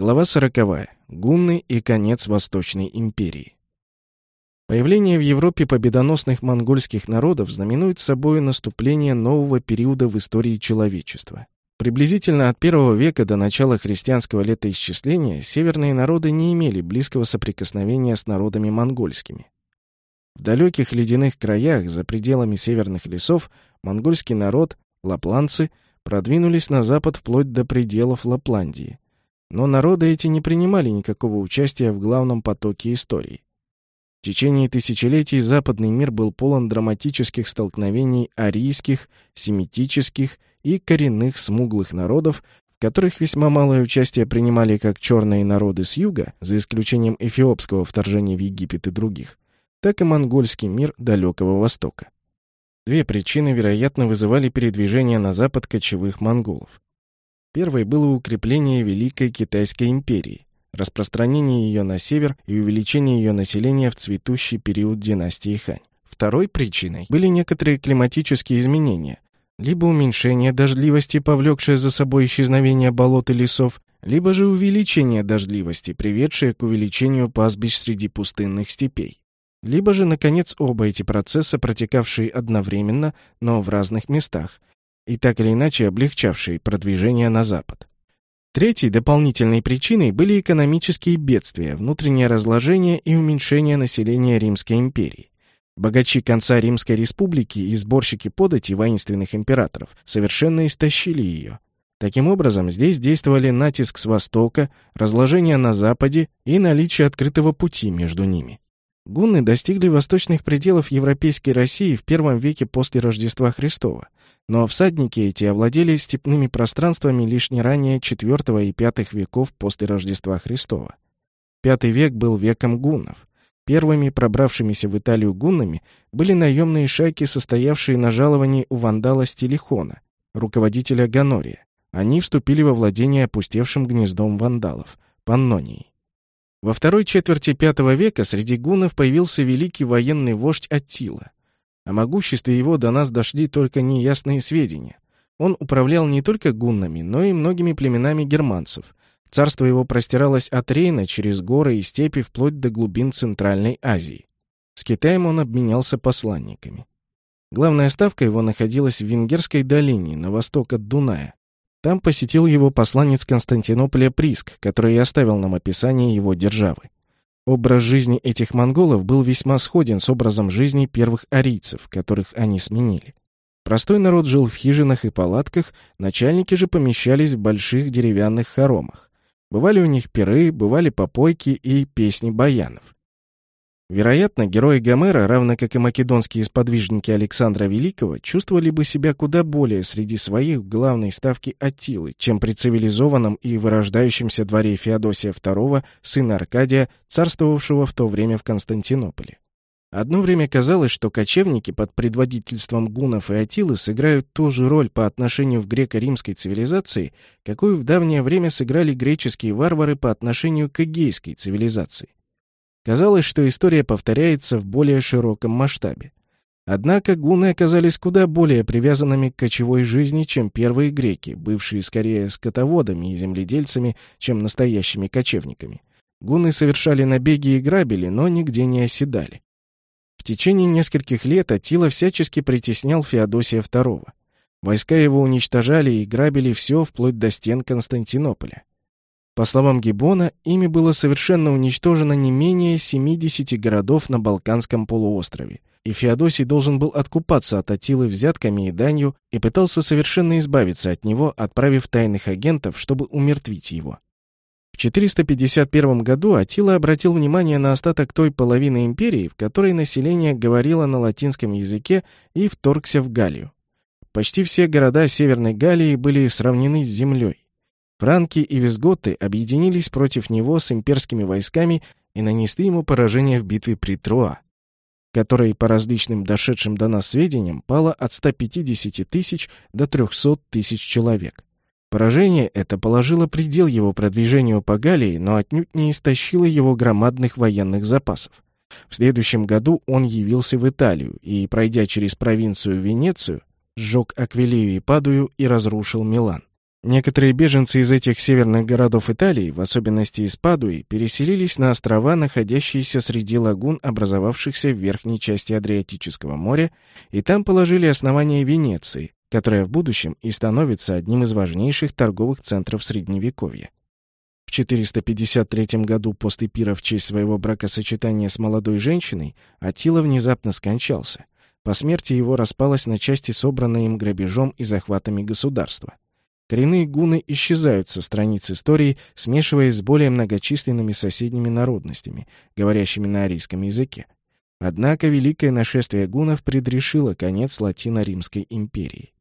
Глава сороковая. Гунны и конец Восточной империи. Появление в Европе победоносных монгольских народов знаменует собой наступление нового периода в истории человечества. Приблизительно от первого века до начала христианского летоисчисления северные народы не имели близкого соприкосновения с народами монгольскими. В далеких ледяных краях, за пределами северных лесов, монгольский народ, лапланцы, продвинулись на запад вплоть до пределов Лапландии. Но народы эти не принимали никакого участия в главном потоке истории. В течение тысячелетий западный мир был полон драматических столкновений арийских, семитических и коренных смуглых народов, в которых весьма малое участие принимали как черные народы с юга, за исключением эфиопского вторжения в Египет и других, так и монгольский мир Далекого Востока. Две причины, вероятно, вызывали передвижение на запад кочевых монголов. Первой было укрепление Великой Китайской империи, распространение ее на север и увеличение ее населения в цветущий период династии Хань. Второй причиной были некоторые климатические изменения, либо уменьшение дождливости, повлекшее за собой исчезновение болот и лесов, либо же увеличение дождливости, приведшее к увеличению пастбищ среди пустынных степей. Либо же, наконец, оба эти процесса, протекавшие одновременно, но в разных местах, и так или иначе облегчавшие продвижение на запад. Третьей дополнительной причиной были экономические бедствия, внутреннее разложение и уменьшение населения Римской империи. Богачи конца Римской республики и сборщики подати воинственных императоров совершенно истощили ее. Таким образом, здесь действовали натиск с востока, разложение на западе и наличие открытого пути между ними. Гунны достигли восточных пределов европейской России в первом веке после Рождества Христова, но всадники эти овладели степными пространствами лишь не ранее IV и V веков после Рождества Христова. Пятый век был веком гуннов. Первыми пробравшимися в Италию гуннами были наемные шайки, состоявшие на жаловании у вандала Стилихона, руководителя Ганория. Они вступили во владение опустевшим гнездом вандалов – Паннонией. Во второй четверти V века среди гуннов появился великий военный вождь Аттила – о могуществе его до нас дошли только неясные сведения. Он управлял не только гуннами, но и многими племенами германцев. Царство его простиралось от Рейна через горы и степи вплоть до глубин Центральной Азии. С Китаем он обменялся посланниками. Главная ставка его находилась в Венгерской долине, на восток от Дуная. Там посетил его посланец Константинополя Приск, который и оставил нам описание его державы. Образ жизни этих монголов был весьма сходен с образом жизни первых арийцев, которых они сменили. Простой народ жил в хижинах и палатках, начальники же помещались в больших деревянных хоромах. Бывали у них пиры, бывали попойки и песни баянов. Вероятно, герои Гомера, равно как и македонские сподвижники Александра Великого, чувствовали бы себя куда более среди своих в главной ставке Аттилы, чем при цивилизованном и вырождающемся дворе Феодосия II, сына Аркадия, царствовавшего в то время в Константинополе. Одно время казалось, что кочевники под предводительством гунов и Атилы сыграют ту же роль по отношению к греко-римской цивилизации, какую в давнее время сыграли греческие варвары по отношению к эгейской цивилизации. Казалось, что история повторяется в более широком масштабе. Однако гуны оказались куда более привязанными к кочевой жизни, чем первые греки, бывшие скорее скотоводами и земледельцами, чем настоящими кочевниками. Гуны совершали набеги и грабили, но нигде не оседали. В течение нескольких лет Атила всячески притеснял Феодосия II. Войска его уничтожали и грабили все вплоть до стен Константинополя. По словам Гиббона, ими было совершенно уничтожено не менее 70 городов на Балканском полуострове, и Феодосий должен был откупаться от Атилы взятками и данью и пытался совершенно избавиться от него, отправив тайных агентов, чтобы умертвить его. В 451 году Атила обратил внимание на остаток той половины империи, в которой население говорило на латинском языке и вторгся в Галлию. Почти все города Северной Галлии были сравнены с землей. Франки и визготы объединились против него с имперскими войсками и нанесли ему поражение в битве при Троа, которой, по различным дошедшим до нас сведениям, пало от 150 тысяч до 300 тысяч человек. Поражение это положило предел его продвижению по Галлии, но отнюдь не истощило его громадных военных запасов. В следующем году он явился в Италию и, пройдя через провинцию Венецию, сжег Аквилею и Падую и разрушил Милан. Некоторые беженцы из этих северных городов Италии, в особенности из Падуи, переселились на острова, находящиеся среди лагун, образовавшихся в верхней части Адриатического моря, и там положили основание Венеции, которая в будущем и становится одним из важнейших торговых центров Средневековья. В 453 году после пира в честь своего бракосочетания с молодой женщиной Атила внезапно скончался. По смерти его распалось на части собранное им грабежом и захватами государства. Коренные гуны исчезают со страниц истории, смешиваясь с более многочисленными соседними народностями, говорящими на арийском языке. Однако великое нашествие гунов предрешило конец Латино-Римской империи.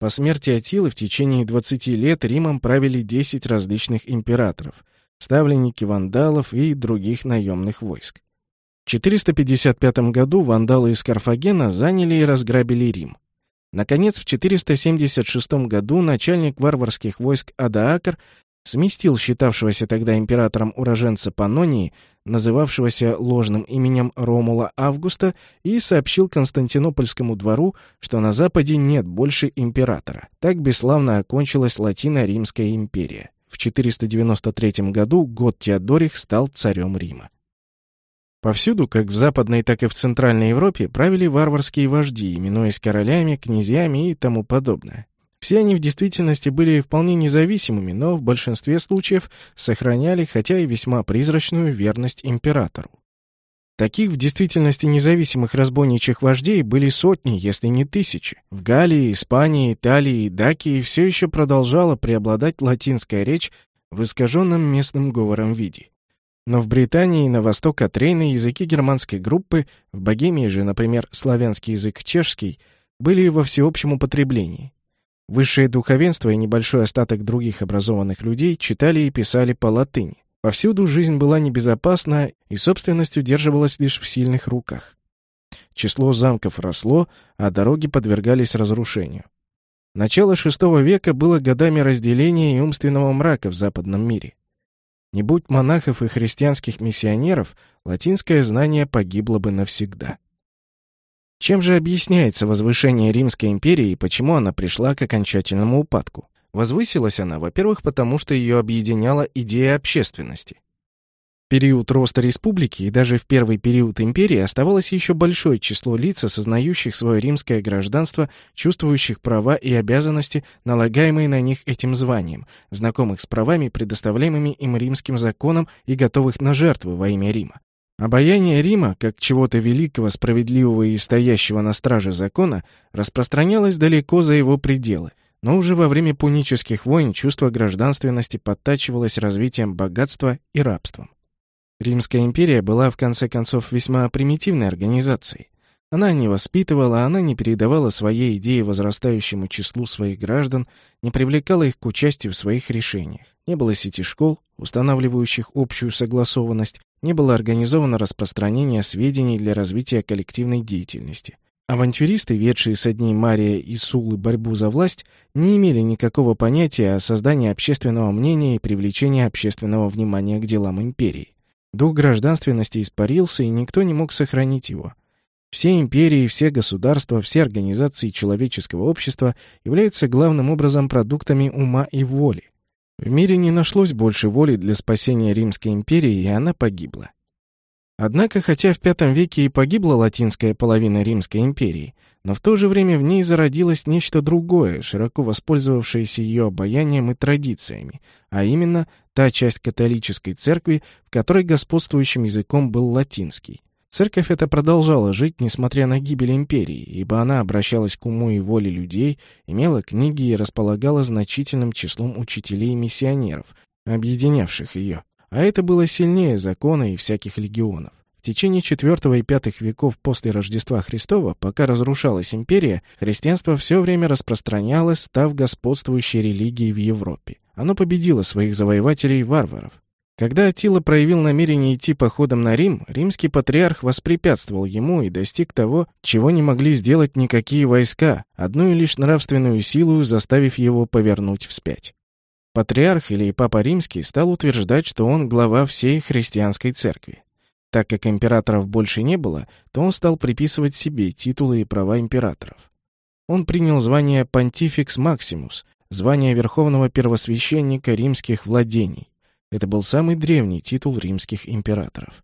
По смерти Атилы в течение 20 лет Римом правили 10 различных императоров, ставленники вандалов и других наемных войск. В 455 году вандалы из Карфагена заняли и разграбили Рим. Наконец, в 476 году начальник варварских войск Адаакр сместил считавшегося тогда императором уроженца Панонии, называвшегося ложным именем Ромула Августа, и сообщил Константинопольскому двору, что на Западе нет больше императора. Так бесславно окончилась Латино-Римская империя. В 493 году год Теодорих стал царем Рима. Повсюду, как в Западной, так и в Центральной Европе, правили варварские вожди, именуясь королями, князьями и тому подобное. Все они в действительности были вполне независимыми, но в большинстве случаев сохраняли, хотя и весьма призрачную, верность императору. Таких в действительности независимых разбойничьих вождей были сотни, если не тысячи. В Галлии, Испании, Италии и Дакии все еще продолжала преобладать латинская речь в искаженном местным говором виде. Но в Британии и на восток от Рейна языки германской группы, в Богемии же, например, славянский язык чешский, были во всеобщем употреблении. Высшее духовенство и небольшой остаток других образованных людей читали и писали по латыни. Повсюду жизнь была небезопасна, и собственность удерживалась лишь в сильных руках. Число замков росло, а дороги подвергались разрушению. Начало VI века было годами разделения и умственного мрака в западном мире. Не будь монахов и христианских миссионеров, латинское знание погибло бы навсегда. Чем же объясняется возвышение Римской империи и почему она пришла к окончательному упадку? Возвысилась она, во-первых, потому что ее объединяла идея общественности период роста республики и даже в первый период империи оставалось еще большое число лиц, осознающих свое римское гражданство, чувствующих права и обязанности, налагаемые на них этим званием, знакомых с правами, предоставляемыми им римским законом и готовых на жертвы во имя Рима. Обаяние Рима, как чего-то великого, справедливого и стоящего на страже закона, распространялось далеко за его пределы, но уже во время пунических войн чувство гражданственности подтачивалось развитием богатства и рабством. Римская империя была, в конце концов, весьма примитивной организацией. Она не воспитывала, она не передавала своей идеи возрастающему числу своих граждан, не привлекала их к участию в своих решениях. Не было сети школ, устанавливающих общую согласованность, не было организовано распространение сведений для развития коллективной деятельности. Авантюристы, ведшие со дней Мария и Сулы борьбу за власть, не имели никакого понятия о создании общественного мнения и привлечении общественного внимания к делам империи. Дух гражданственности испарился, и никто не мог сохранить его. Все империи, все государства, все организации человеческого общества являются главным образом продуктами ума и воли. В мире не нашлось больше воли для спасения Римской империи, и она погибла. Однако, хотя в V веке и погибла латинская половина Римской империи, но в то же время в ней зародилось нечто другое, широко воспользовавшееся ее обаянием и традициями, а именно та часть католической церкви, в которой господствующим языком был латинский. Церковь эта продолжала жить, несмотря на гибель империи, ибо она обращалась к уму и воле людей, имела книги и располагала значительным числом учителей и миссионеров, объединявших ее. А это было сильнее закона и всяких легионов. В течение IV и V веков после Рождества Христова, пока разрушалась империя, христианство все время распространялось, став господствующей религией в Европе. Оно победило своих завоевателей-варваров. Когда Атила проявил намерение идти походом на Рим, римский патриарх воспрепятствовал ему и достиг того, чего не могли сделать никакие войска, одну лишь нравственную силу заставив его повернуть вспять. Патриарх или Папа Римский стал утверждать, что он глава всей христианской церкви. Так как императоров больше не было, то он стал приписывать себе титулы и права императоров. Он принял звание Понтификс Максимус, звание верховного первосвященника римских владений. Это был самый древний титул римских императоров.